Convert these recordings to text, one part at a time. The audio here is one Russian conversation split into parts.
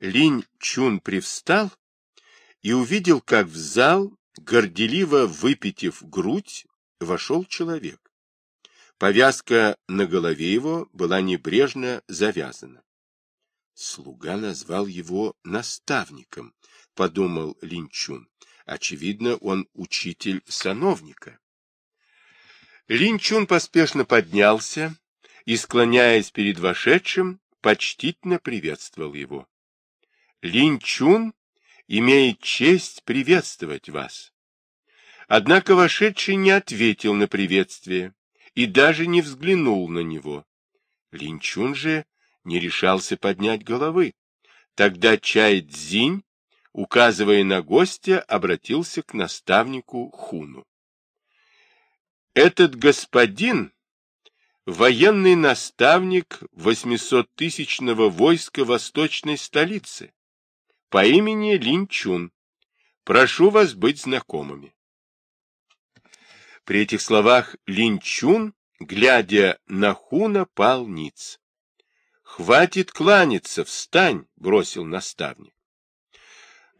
Линь Чун привстал и увидел, как в зал, горделиво выпитив грудь, вошел человек. Повязка на голове его была небрежно завязана. Слуга назвал его наставником, подумал Линчун. Очевидно, он учитель сановника. Линчун поспешно поднялся и, склоняясь перед вошедшим, почтительно приветствовал его. Линчун имеет честь приветствовать вас. Однако вошедший не ответил на приветствие и даже не взглянул на него. Линчун же не решался поднять головы. Тогда Чай Цзинь, указывая на гостя, обратился к наставнику Хуну. Этот господин — военный наставник восьмисоттысячного войска восточной столицы по имени Линчун. Прошу вас быть знакомыми. При этих словах Линчун, глядя на Хуна, пал ниц. «Хватит кланяться, встань!» — бросил наставник.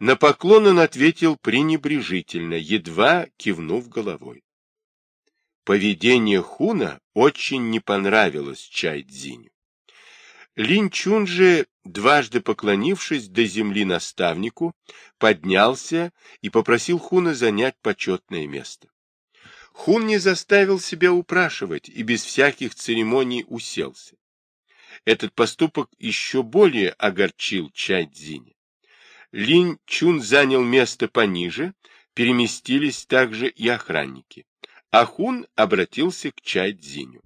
На поклон он ответил пренебрежительно, едва кивнув головой. Поведение Хуна очень не понравилось Чайдзиню. Линчун же, дважды поклонившись до земли наставнику, поднялся и попросил Хуна занять почетное место. Хун не заставил себя упрашивать и без всяких церемоний уселся. Этот поступок еще более огорчил Чайдзиня. Линь Чун занял место пониже, переместились также и охранники. Ахун обратился к Чайдзиню.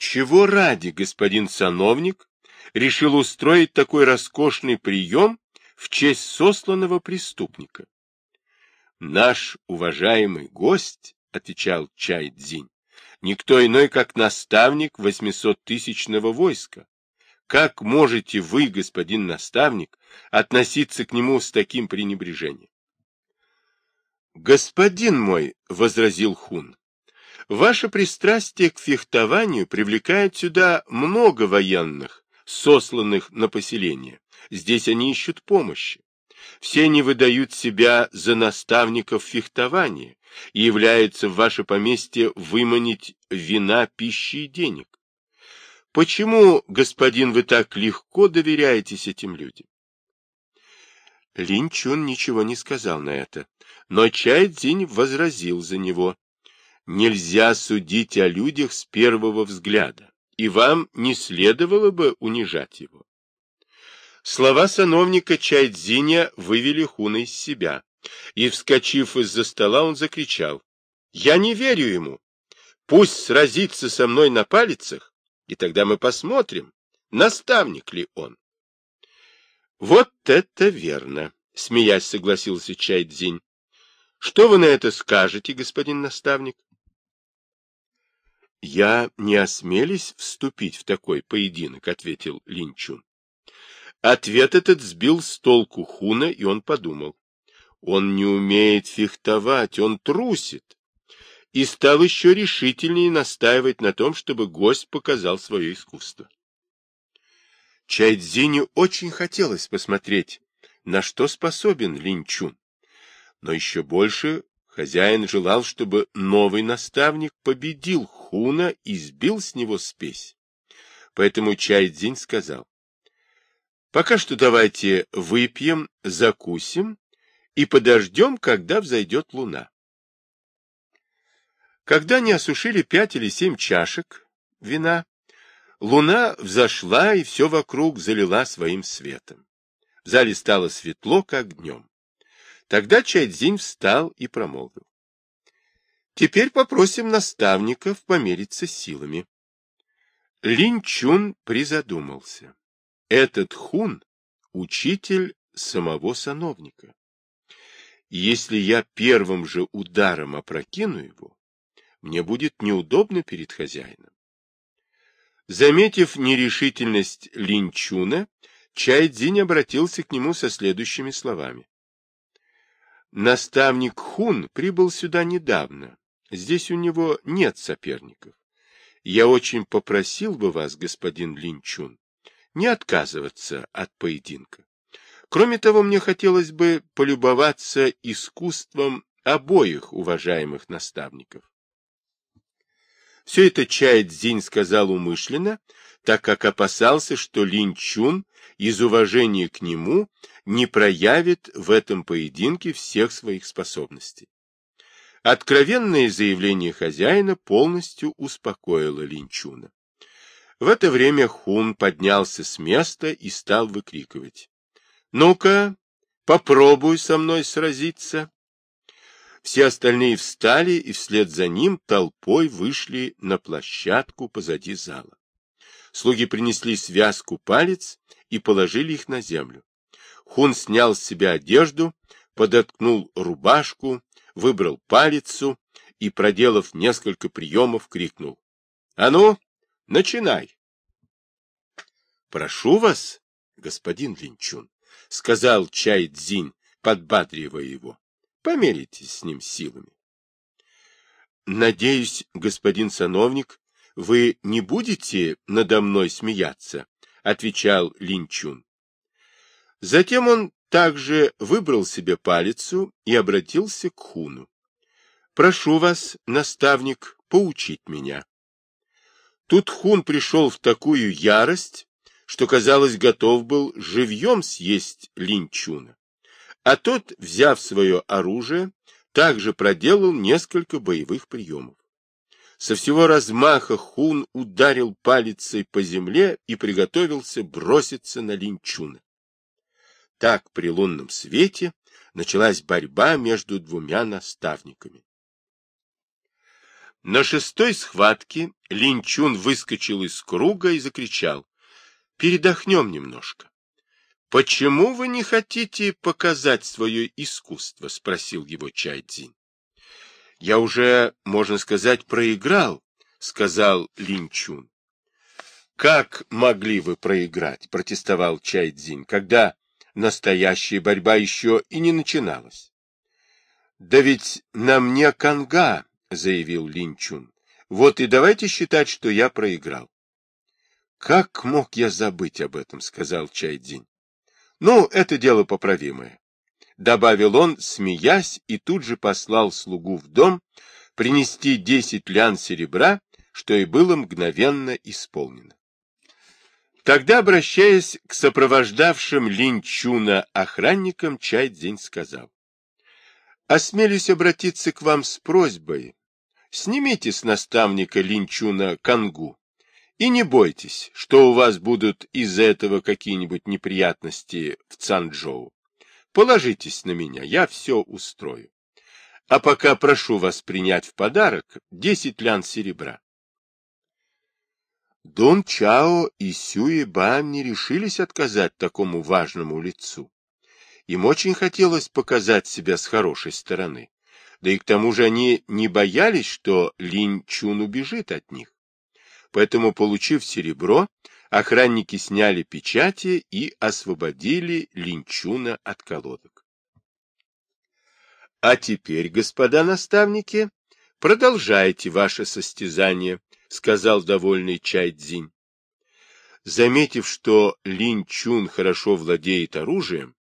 Чего ради господин сановник решил устроить такой роскошный прием в честь сосланного преступника? Наш уважаемый гость, — отвечал Чайдзинь, — никто иной, как наставник восьмисоттысячного войска. Как можете вы, господин наставник, относиться к нему с таким пренебрежением? «Господин мой», — возразил Хун, — «ваше пристрастие к фехтованию привлекает сюда много военных, сосланных на поселение. Здесь они ищут помощи. Все они выдают себя за наставников фехтования и являются в ваше поместье выманить вина, пищи и денег. Почему, господин, вы так легко доверяетесь этим людям? Лин Чун ничего не сказал на это, но Чай Цзинь возразил за него. Нельзя судить о людях с первого взгляда, и вам не следовало бы унижать его. Слова сановника Чай Цзиня вывели Хуна из себя, и, вскочив из-за стола, он закричал. «Я не верю ему! Пусть сразится со мной на палицах, и тогда мы посмотрим, наставник ли он». Вот это верно, смеясь согласился Чайдзинь. Что вы на это скажете, господин наставник? Я не осмелюсь вступить в такой поединок, ответил Линчун. Ответ этот сбил с толку Хуна, и он подумал. Он не умеет фехтовать, он трусит. И стал еще решительнее настаивать на том, чтобы гость показал свое искусство. Чайдзиню очень хотелось посмотреть, на что способен Линчун. Но еще больше хозяин желал, чтобы новый наставник победил Хуна и сбил с него спесь. Поэтому Чайдзинь сказал, «Пока что давайте выпьем, закусим и подождем, когда взойдет луна». Когда они осушили пять или семь чашек вина, Луна взошла и все вокруг залила своим светом. В зале стало светло, как днем. Тогда Чайдзинь встал и промолвил. Теперь попросим наставников помериться силами. Лин Чун призадумался. Этот хун — учитель самого сановника. Если я первым же ударом опрокину его, мне будет неудобно перед хозяином. Заметив нерешительность Линчуна, Чайдзинь обратился к нему со следующими словами. Наставник Хун прибыл сюда недавно. Здесь у него нет соперников. Я очень попросил бы вас, господин Линчун, не отказываться от поединка. Кроме того, мне хотелось бы полюбоваться искусством обоих уважаемых наставников. Все это Чай Цзинь сказал умышленно, так как опасался, что Лин Чун из уважения к нему не проявит в этом поединке всех своих способностей. Откровенное заявление хозяина полностью успокоило Линчуна. В это время Хун поднялся с места и стал выкрикивать. «Ну-ка, попробуй со мной сразиться!» Все остальные встали и вслед за ним толпой вышли на площадку позади зала. Слуги принесли связку палец и положили их на землю. Хун снял с себя одежду, подоткнул рубашку, выбрал палицу и, проделав несколько приемов, крикнул. — А ну, начинай! — Прошу вас, господин Линчун, — сказал Чай Цзинь, подбадривая его. — Померитесь с ним силами. — Надеюсь, господин сановник, вы не будете надо мной смеяться, — отвечал Линчун. Затем он также выбрал себе палицу и обратился к Хуну. «Прошу вас, наставник, поучить меня». Тут Хун пришел в такую ярость, что, казалось, готов был живьем съесть Линчуна. А тот, взяв свое оружие, также проделал несколько боевых приемов. Со всего размаха Хун ударил палицей по земле и приготовился броситься на Линчуна. Так при лунном свете началась борьба между двумя наставниками. На шестой схватке Линчун выскочил из круга и закричал. «Передохнем немножко». «Почему вы не хотите показать свое искусство?» — спросил его Чайдзин. «Я уже, можно сказать, проиграл», — сказал Линчун. «Как могли вы проиграть?» — протестовал Чайдзин, когда настоящая борьба еще и не начиналась. «Да ведь на мне канга», — заявил Линчун. «Вот и давайте считать, что я проиграл». «Как мог я забыть об этом?» — сказал Чайдзин. «Ну, это дело поправимое», — добавил он, смеясь, и тут же послал слугу в дом принести десять лян серебра, что и было мгновенно исполнено. Тогда, обращаясь к сопровождавшим Линчуна охранникам, Чайдзинь сказал. «Осмелюсь обратиться к вам с просьбой. Снимите с наставника Линчуна Кангу и не бойтесь, что у вас будут из-за этого какие-нибудь неприятности в Цанчжоу. Положитесь на меня, я все устрою. А пока прошу вас принять в подарок десять лян серебра. Дон Чао и Сюи Бам не решились отказать такому важному лицу. Им очень хотелось показать себя с хорошей стороны. Да и к тому же они не боялись, что Линь Чун убежит от них. Поэтому, получив серебро, охранники сняли печати и освободили Линчуна от колодок. А теперь, господа наставники, продолжайте ваше состязание, — сказал довольный Чайдзинь. Заметив, что Лин Чун хорошо владеет оружием,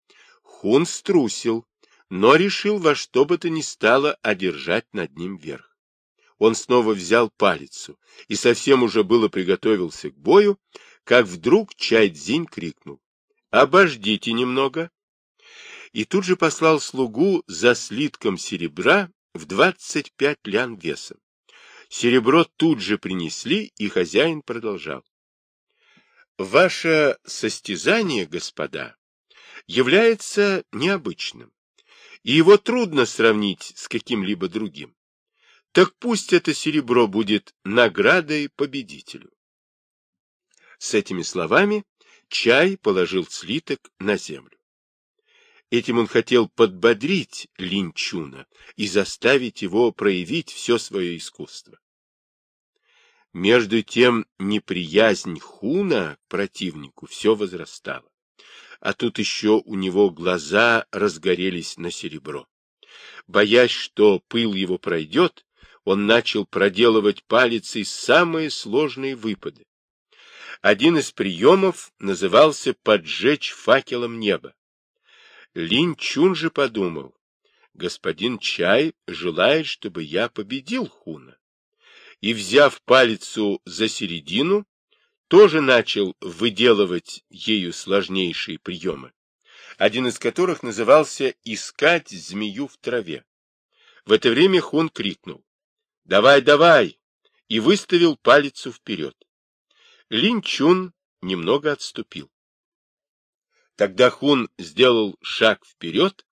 Хун струсил, но решил во что бы то ни стало одержать над ним верх. Он снова взял палицу и совсем уже было приготовился к бою, как вдруг Чайдзинь крикнул «Обождите немного!» и тут же послал слугу за слитком серебра в двадцать пять лян весом. Серебро тут же принесли, и хозяин продолжал. Ваше состязание, господа, является необычным, и его трудно сравнить с каким-либо другим. Так пусть это серебро будет наградой победителю. С этими словами Чай положил слиток на землю. Этим он хотел подбодрить Линчуна и заставить его проявить все свое искусство. Между тем неприязнь Хуна к противнику все возрастала. А тут еще у него глаза разгорелись на серебро. Боясь, что пыл его пройдет, он начал проделывать палицей самые сложные выпады. Один из приемов назывался «поджечь факелом небо». Лин Чун же подумал, господин Чай желает, чтобы я победил Хуна. И, взяв палицу за середину, тоже начал выделывать ею сложнейшие приемы, один из которых назывался «искать змею в траве». В это время Хун крикнул «Давай, давай!» и выставил палицу вперед. Лин Чун немного отступил. Тогда Хун сделал шаг вперед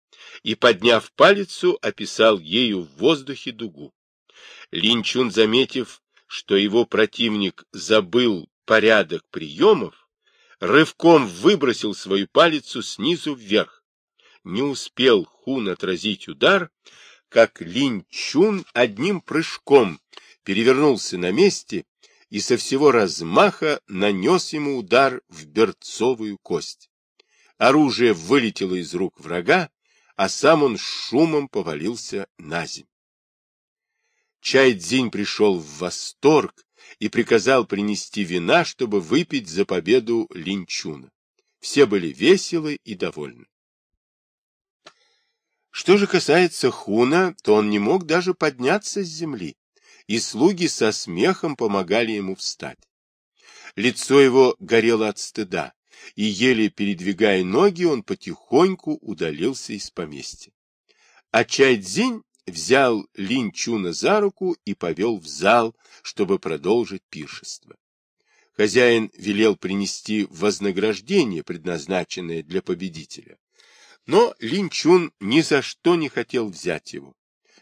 и, подняв палицу, описал ею в воздухе дугу. Лин Чун, заметив, что его противник забыл порядок приемов, рывком выбросил свою палицу снизу вверх. Не успел Хун отразить удар, как Лин Чун одним прыжком перевернулся на месте и со всего размаха нанес ему удар в берцовую кость. Оружие вылетело из рук врага, а сам он шумом повалился на землю. Чай-Дзинь пришел в восторг и приказал принести вина, чтобы выпить за победу Линчуна. Все были веселы и довольны. Что же касается Хуна, то он не мог даже подняться с земли и слуги со смехом помогали ему встать. Лицо его горело от стыда, и, еле передвигая ноги, он потихоньку удалился из поместья. А Чайдзинь взял Лин Чуна за руку и повел в зал, чтобы продолжить пиршество. Хозяин велел принести вознаграждение, предназначенное для победителя. Но Лин Чун ни за что не хотел взять его.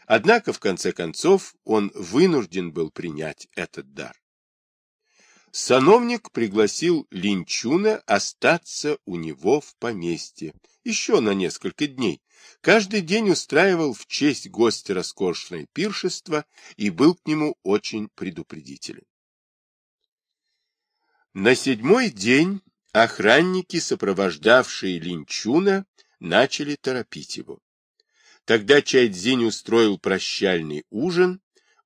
Однако, в конце концов, он вынужден был принять этот дар. Сановник пригласил Линчуна остаться у него в поместье еще на несколько дней. Каждый день устраивал в честь гостя роскошное пиршество и был к нему очень предупредителен. На седьмой день охранники, сопровождавшие Линчуна, начали торопить его. Тогда Чайдзинь устроил прощальный ужин,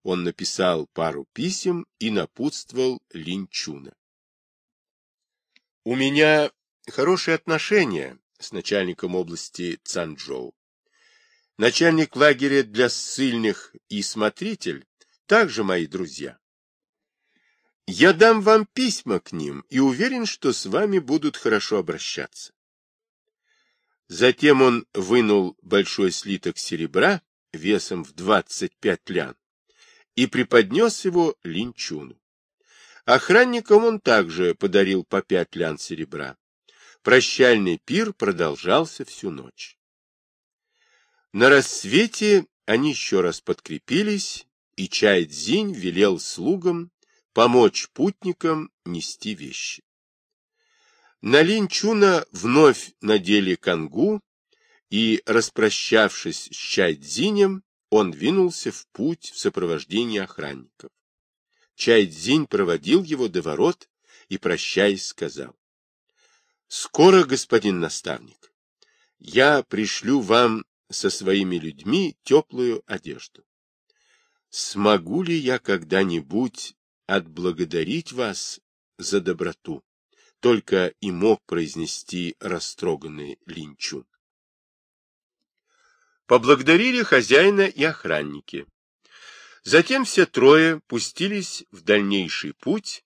он написал пару писем и напутствовал Линчуна. У меня хорошие отношения с начальником области Цанчжоу. Начальник лагеря для ссыльных и смотритель также мои друзья. Я дам вам письма к ним и уверен, что с вами будут хорошо обращаться. Затем он вынул большой слиток серебра весом в 25 лян и преподнес его Линчуну. Охранникам он также подарил по пять лян серебра. Прощальный пир продолжался всю ночь. На рассвете они еще раз подкрепились, и Чай Цзинь велел слугам помочь путникам нести вещи. На Линчуна вновь надели кангу, и, распрощавшись с Чайдзинем, он двинулся в путь в сопровождении охранников. Чайдзинь проводил его до ворот и, прощаясь, сказал, «Скоро, господин наставник, я пришлю вам со своими людьми теплую одежду. Смогу ли я когда-нибудь отблагодарить вас за доброту? только и мог произнести растроганный Линчун. Поблагодарили хозяина и охранники. Затем все трое пустились в дальнейший путь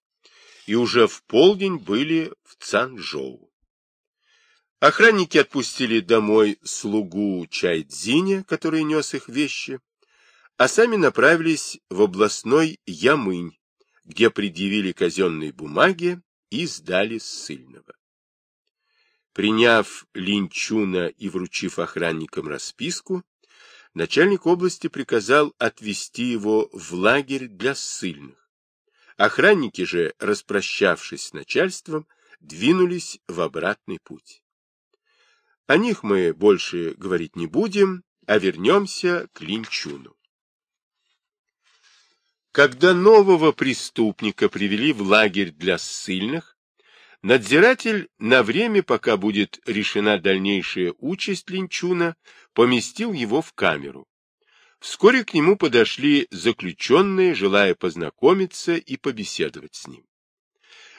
и уже в полдень были в Цанчжоу. Охранники отпустили домой слугу Чайдзиня, который нес их вещи, а сами направились в областной Ямынь, где предъявили казенные бумаги и сдали ссыльного. Приняв Линчуна и вручив охранникам расписку, начальник области приказал отвезти его в лагерь для ссыльных. Охранники же, распрощавшись с начальством, двинулись в обратный путь. О них мы больше говорить не будем, а вернемся к Линчуну. Когда нового преступника привели в лагерь для ссыльных, надзиратель на время, пока будет решена дальнейшая участь Линчуна, поместил его в камеру. Вскоре к нему подошли заключенные, желая познакомиться и побеседовать с ним.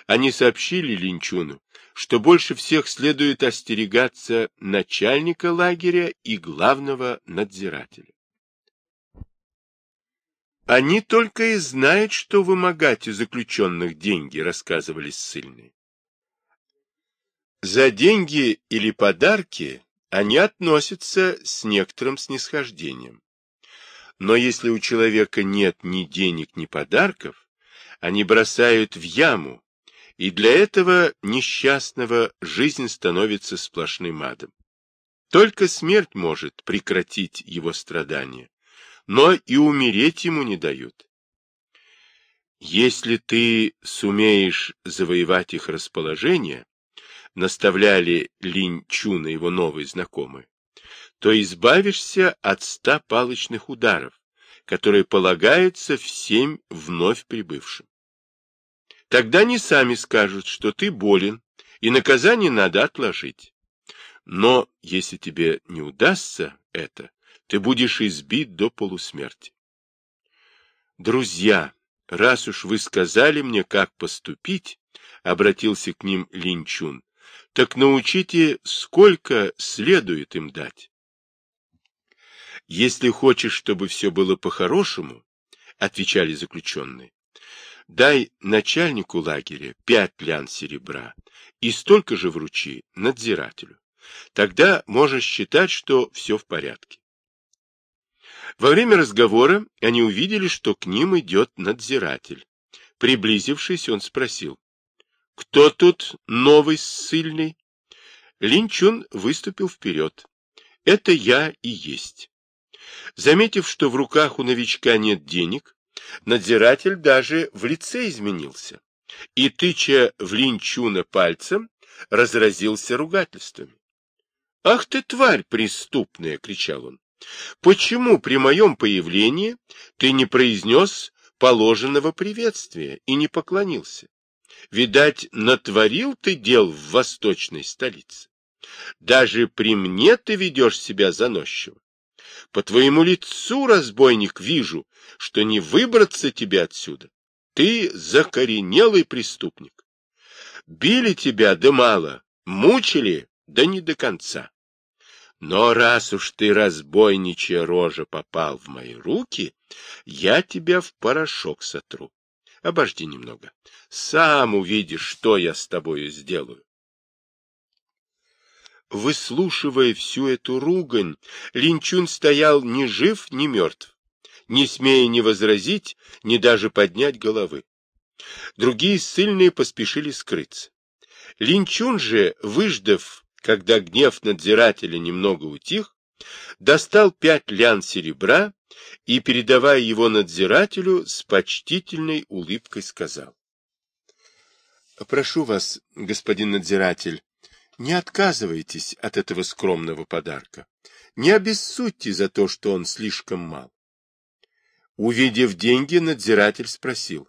Они сообщили Линчуну, что больше всех следует остерегаться начальника лагеря и главного надзирателя. Они только и знают, что вымогать у заключенных деньги, рассказывали ссыльные. За деньги или подарки они относятся с некоторым снисхождением. Но если у человека нет ни денег, ни подарков, они бросают в яму, и для этого несчастного жизнь становится сплошным адом. Только смерть может прекратить его страдания, но и умереть ему не дают. Если ты сумеешь завоевать их расположение, наставляли Линь Чуна его новые знакомые, то избавишься от ста палочных ударов, которые полагаются всем вновь прибывшим. Тогда они сами скажут, что ты болен, и наказание надо отложить. Но если тебе не удастся это, ты будешь избит до полусмерти. Друзья, раз уж вы сказали мне, как поступить, обратился к ним Линчун, так научите, сколько следует им дать. Если хочешь, чтобы все было по-хорошему, отвечали заключенные, дай начальнику лагеря пять лян серебра и столько же вручи надзирателю. Тогда можешь считать, что все в порядке. Во время разговора они увидели, что к ним идет надзиратель. Приблизившись, он спросил, «Кто тут новый ссыльный?» Линчун выступил вперед. «Это я и есть». Заметив, что в руках у новичка нет денег, надзиратель даже в лице изменился и, тыча в Линчуна пальцем, разразился ругательствами. «Ах ты, тварь преступная!» — кричал он. «Почему при моем появлении ты не произнес положенного приветствия и не поклонился? Видать, натворил ты дел в восточной столице. Даже при мне ты ведешь себя заносчиво. По твоему лицу, разбойник, вижу, что не выбраться тебе отсюда. Ты закоренелый преступник. Били тебя да мало, мучили да не до конца. Но раз уж ты, разбойничья рожа, попал в мои руки, я тебя в порошок сотру. Обожди немного. Сам увидишь, что я с тобою сделаю. Выслушивая всю эту ругань, Линчун стоял ни жив, ни мертв, не смея ни возразить, ни даже поднять головы. Другие ссыльные поспешили скрыться. Линчун же, выждав, когда гнев надзирателя немного утих, достал пять лян серебра и, передавая его надзирателю, с почтительной улыбкой сказал. — Прошу вас, господин надзиратель, не отказывайтесь от этого скромного подарка. Не обессудьте за то, что он слишком мал. Увидев деньги, надзиратель спросил.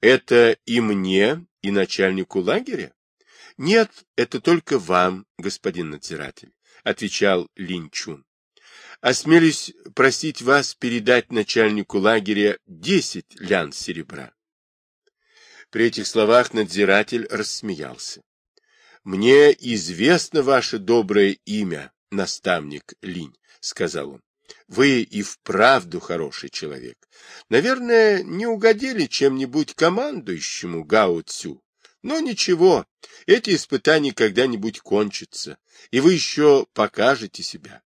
Это и мне, и начальнику лагеря? Нет, это только вам, господин надзиратель, отвечал Линчун. Осмелюсь просить вас передать начальнику лагеря десять лян серебра. При этих словах надзиратель рассмеялся. Мне известно ваше доброе имя, наставник Линь, сказал он. Вы и вправду хороший человек. Наверное, не угодили чем-нибудь командующему Гао Цю. Но ничего, эти испытания когда-нибудь кончатся, и вы еще покажете себя.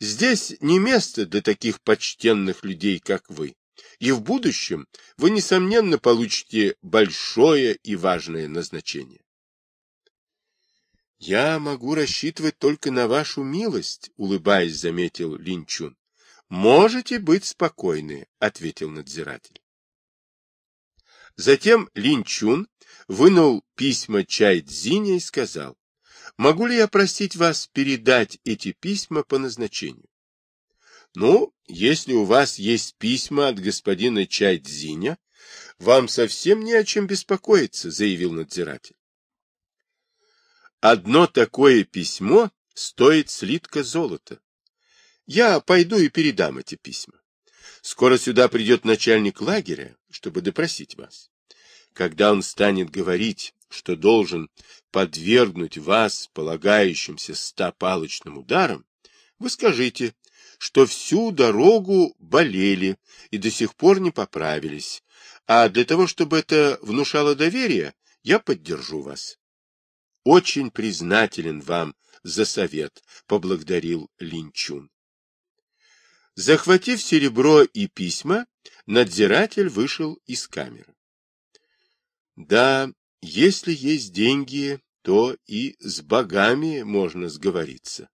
Здесь не место для таких почтенных людей, как вы. И в будущем вы, несомненно, получите большое и важное назначение. — Я могу рассчитывать только на вашу милость, — улыбаясь, заметил Линчун. — Можете быть спокойны, — ответил надзиратель. Затем Линчун вынул письма Чай Цзиня и сказал, «Могу ли я просить вас передать эти письма по назначению?» «Ну, если у вас есть письма от господина Чай Цзиня, вам совсем не о чем беспокоиться», — заявил надзиратель. Одно такое письмо стоит слитка золота. Я пойду и передам эти письма. Скоро сюда придет начальник лагеря, чтобы допросить вас. Когда он станет говорить, что должен подвергнуть вас полагающимся стопалочным ударам, вы скажите, что всю дорогу болели и до сих пор не поправились, а для того, чтобы это внушало доверие, я поддержу вас. Очень признателен вам за совет, поблагодарил Линчун. Захватив серебро и письма, надзиратель вышел из камеры. Да, если есть деньги, то и с богами можно сговориться,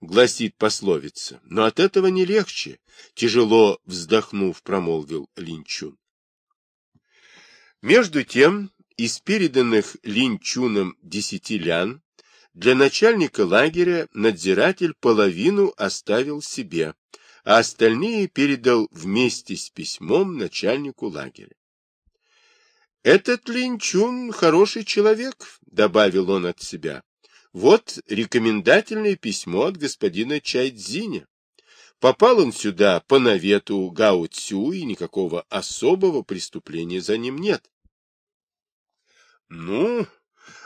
гласит пословица, но от этого не легче, тяжело вздохнув, промолвил Линчун. Между тем, из переданных Линчуном десяти лян для начальника лагеря надзиратель половину оставил себе, а остальные передал вместе с письмом начальнику лагеря. «Этот Линчун хороший человек», — добавил он от себя. «Вот рекомендательное письмо от господина Чайдзиня. Попал он сюда по навету Гао Цю, и никакого особого преступления за ним нет». «Ну,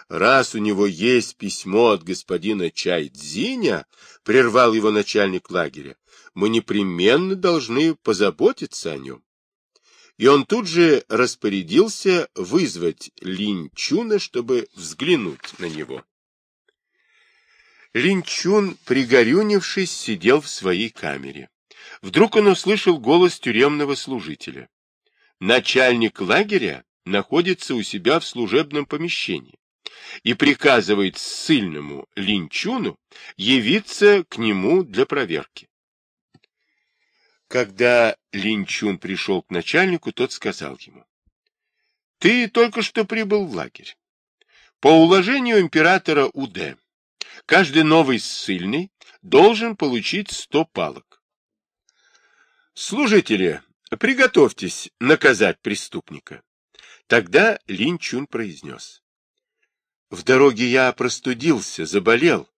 раз у него есть письмо от господина Чайдзиня», — прервал его начальник лагеря, — «мы непременно должны позаботиться о нем» и он тут же распорядился вызвать Линчуна, чтобы взглянуть на него. Линчун, пригорюнившись, сидел в своей камере. Вдруг он услышал голос тюремного служителя. Начальник лагеря находится у себя в служебном помещении и приказывает ссыльному Линчуну явиться к нему для проверки. Когда Линчун пришел к начальнику, тот сказал ему, «Ты только что прибыл в лагерь. По уложению императора УД, каждый новый ссыльный должен получить сто палок. Служители, приготовьтесь наказать преступника». Тогда Линчун произнес, «В дороге я простудился, заболел,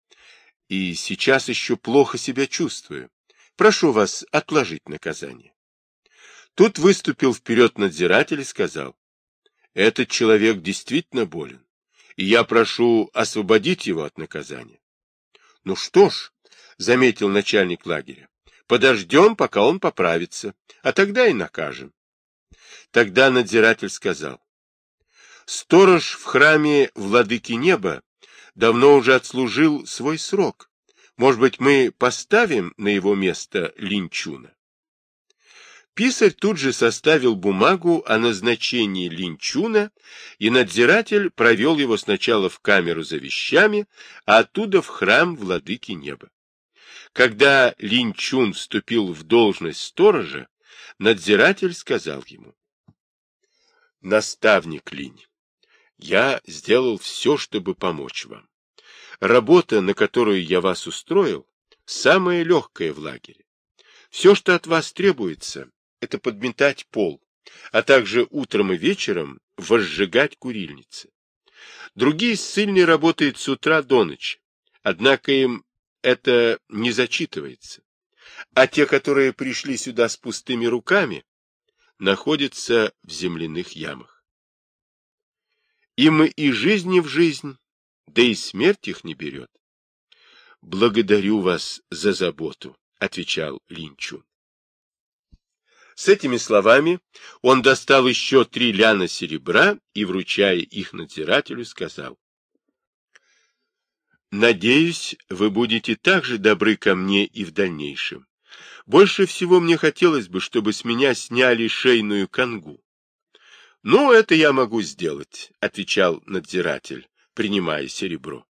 и сейчас еще плохо себя чувствую. Прошу вас отложить наказание. Тут выступил вперед надзиратель и сказал, этот человек действительно болен, и я прошу освободить его от наказания. Ну что ж, заметил начальник лагеря, подождем, пока он поправится, а тогда и накажем. Тогда надзиратель сказал, сторож в храме владыки неба давно уже отслужил свой срок, может быть, мы поставим на его место Линчуна? Писарь тут же составил бумагу о назначении Линчуна, и надзиратель провел его сначала в камеру за вещами, а оттуда в храм владыки неба. Когда Линчун вступил в должность сторожа, надзиратель сказал ему, «Наставник Линь, я сделал все, чтобы помочь вам. Работа, на которую я вас устроил, самая легкая в лагере. Все, что от вас требуется, это подметать пол, а также утром и вечером возжигать курильницы. Другие ссыльные работают с утра до ночи, однако им это не зачитывается. А те, которые пришли сюда с пустыми руками, находятся в земляных ямах. Им и жизни в жизнь, да и смерть их не берет. — Благодарю вас за заботу, — отвечал Линчун. С этими словами он достал еще три ляна серебра и, вручая их надзирателю, сказал. «Надеюсь, вы будете так же добры ко мне и в дальнейшем. Больше всего мне хотелось бы, чтобы с меня сняли шейную конгу». «Ну, это я могу сделать», — отвечал надзиратель принимая серебро.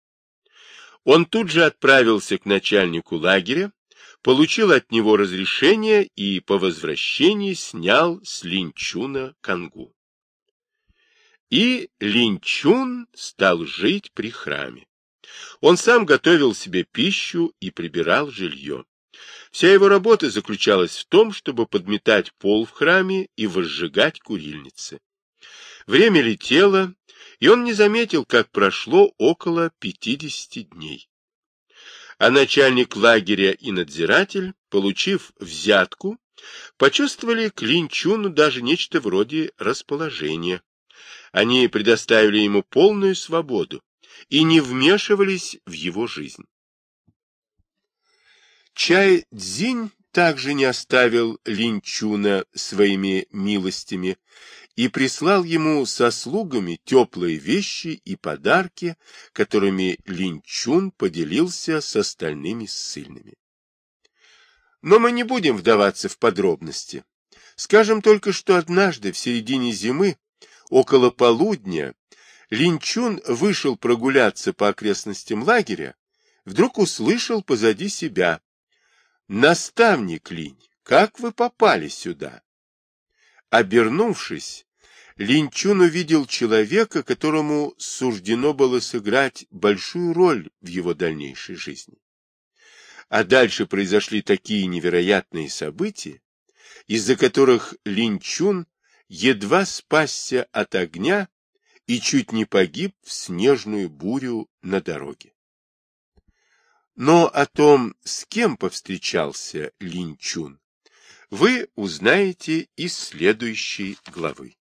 Он тут же отправился к начальнику лагеря, получил от него разрешение и по возвращении снял с Линчуна конгу. И Линчун стал жить при храме. Он сам готовил себе пищу и прибирал жилье. Вся его работа заключалась в том, чтобы подметать пол в храме и возжигать курильницы. Время летело, и он не заметил, как прошло около 50 дней. А начальник лагеря и надзиратель, получив взятку, почувствовали к Линчуну даже нечто вроде расположения. Они предоставили ему полную свободу и не вмешивались в его жизнь. Чай Цзинь также не оставил Линчуна своими милостями и прислал ему со слугами теплые вещи и подарки, которыми Линчун поделился с остальными ссыльными. Но мы не будем вдаваться в подробности. Скажем только, что однажды в середине зимы, около полудня, Линчун вышел прогуляться по окрестностям лагеря, вдруг услышал позади себя «Наставник Линь, как вы попали сюда?» Обернувшись, Линчун увидел человека, которому суждено было сыграть большую роль в его дальнейшей жизни. А дальше произошли такие невероятные события, из-за которых Линчун едва спасся от огня и чуть не погиб в снежную бурю на дороге. Но о том, с кем повстречался Линчун, вы узнаете из следующей главы.